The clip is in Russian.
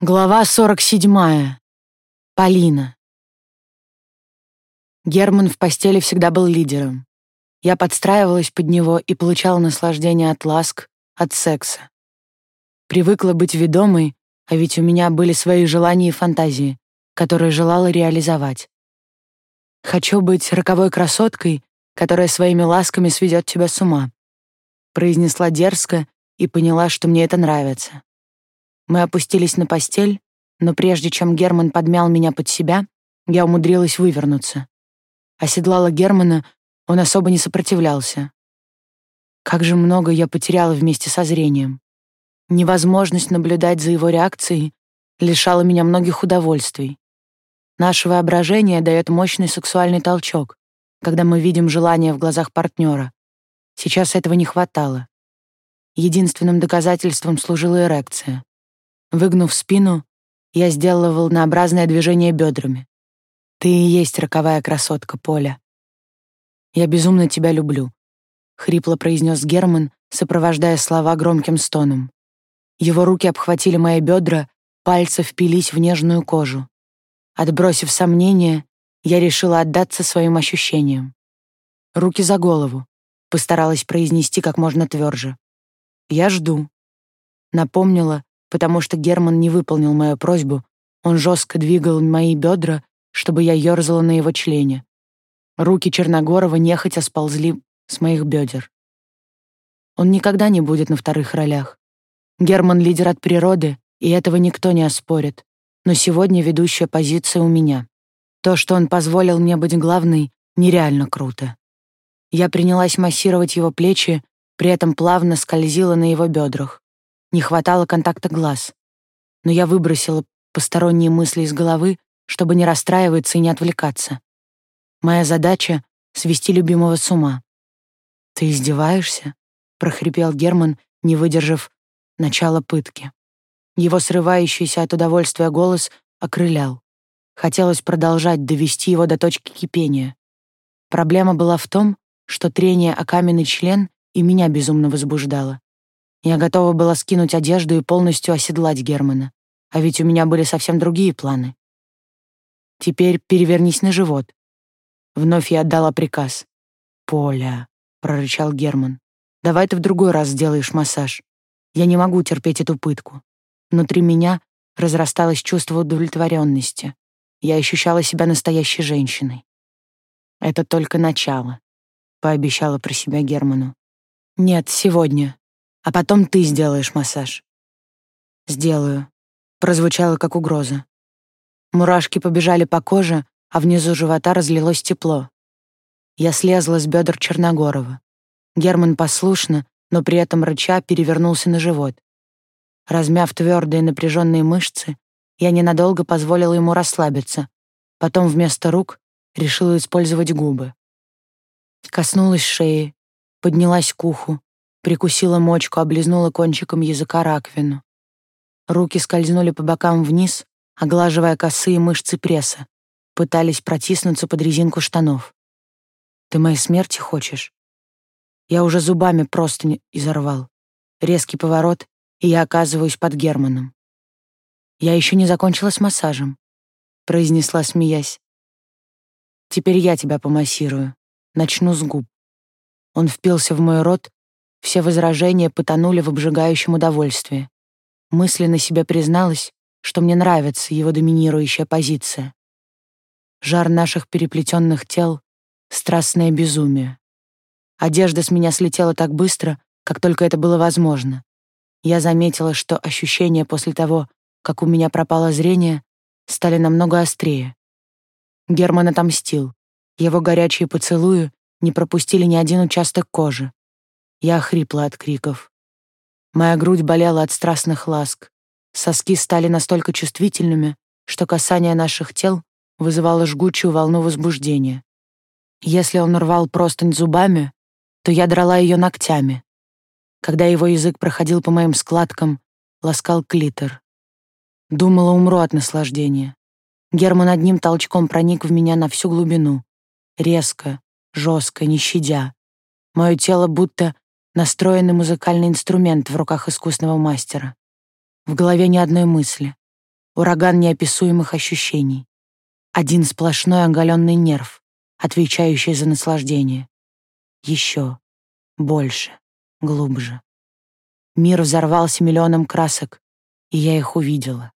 Глава 47. Полина. Герман в постели всегда был лидером. Я подстраивалась под него и получала наслаждение от ласк, от секса. Привыкла быть ведомой, а ведь у меня были свои желания и фантазии, которые желала реализовать. «Хочу быть роковой красоткой, которая своими ласками сведет тебя с ума», произнесла дерзко и поняла, что мне это нравится. Мы опустились на постель, но прежде чем Герман подмял меня под себя, я умудрилась вывернуться. Оседлала Германа, он особо не сопротивлялся. Как же много я потеряла вместе со зрением. Невозможность наблюдать за его реакцией лишала меня многих удовольствий. Наше воображение дает мощный сексуальный толчок, когда мы видим желание в глазах партнера. Сейчас этого не хватало. Единственным доказательством служила эрекция. Выгнув спину, я сделала волнообразное движение бедрами. «Ты и есть роковая красотка, Поля. Я безумно тебя люблю», — хрипло произнес Герман, сопровождая слова громким стоном. Его руки обхватили мои бедра, пальцы впились в нежную кожу. Отбросив сомнения, я решила отдаться своим ощущениям. «Руки за голову», — постаралась произнести как можно тверже. «Я жду», — напомнила, потому что Герман не выполнил мою просьбу. Он жестко двигал мои бедра, чтобы я ерзала на его члене. Руки Черногорова нехотя сползли с моих бедер. Он никогда не будет на вторых ролях. Герман — лидер от природы, и этого никто не оспорит. Но сегодня ведущая позиция у меня. То, что он позволил мне быть главной, нереально круто. Я принялась массировать его плечи, при этом плавно скользила на его бедрах. Не хватало контакта глаз. Но я выбросила посторонние мысли из головы, чтобы не расстраиваться и не отвлекаться. Моя задача — свести любимого с ума. «Ты издеваешься?» — прохрипел Герман, не выдержав начала пытки. Его срывающийся от удовольствия голос окрылял. Хотелось продолжать довести его до точки кипения. Проблема была в том, что трение о каменный член и меня безумно возбуждало. Я готова была скинуть одежду и полностью оседлать Германа. А ведь у меня были совсем другие планы. Теперь перевернись на живот. Вновь я отдала приказ. «Поля», — прорычал Герман, — «давай ты в другой раз сделаешь массаж. Я не могу терпеть эту пытку». Внутри меня разрасталось чувство удовлетворенности. Я ощущала себя настоящей женщиной. «Это только начало», — пообещала про себя Герману. «Нет, сегодня а потом ты сделаешь массаж». «Сделаю», — прозвучало как угроза. Мурашки побежали по коже, а внизу живота разлилось тепло. Я слезла с бедер Черногорова. Герман послушно, но при этом рыча перевернулся на живот. Размяв твердые напряженные мышцы, я ненадолго позволила ему расслабиться, потом вместо рук решила использовать губы. Коснулась шеи, поднялась к уху, Прикусила мочку, облизнула кончиком языка раковину. Руки скользнули по бокам вниз, оглаживая косые мышцы пресса, пытались протиснуться под резинку штанов. «Ты моей смерти хочешь?» Я уже зубами просто не изорвал. Резкий поворот, и я оказываюсь под Германом. «Я еще не закончила с массажем», — произнесла, смеясь. «Теперь я тебя помассирую. Начну с губ». Он впился в мой рот, все возражения потонули в обжигающем удовольствии. Мысленно себе призналась, что мне нравится его доминирующая позиция. Жар наших переплетенных тел — страстное безумие. Одежда с меня слетела так быстро, как только это было возможно. Я заметила, что ощущения после того, как у меня пропало зрение, стали намного острее. Герман отомстил. Его горячие поцелуи не пропустили ни один участок кожи. Я охрипла от криков. Моя грудь болела от страстных ласк. Соски стали настолько чувствительными, что касание наших тел вызывало жгучую волну возбуждения. Если он рвал простынь зубами, то я драла ее ногтями. Когда его язык проходил по моим складкам, ласкал клитор. Думала, умру от наслаждения. Герман одним толчком проник в меня на всю глубину. Резко, жестко, не щадя. Мое тело будто настроенный музыкальный инструмент в руках искусного мастера. В голове ни одной мысли. ураган неописуемых ощущений. Один сплошной оголенный нерв, отвечающий за наслаждение. Еще, больше, глубже. Мир взорвался миллионом красок, и я их увидела.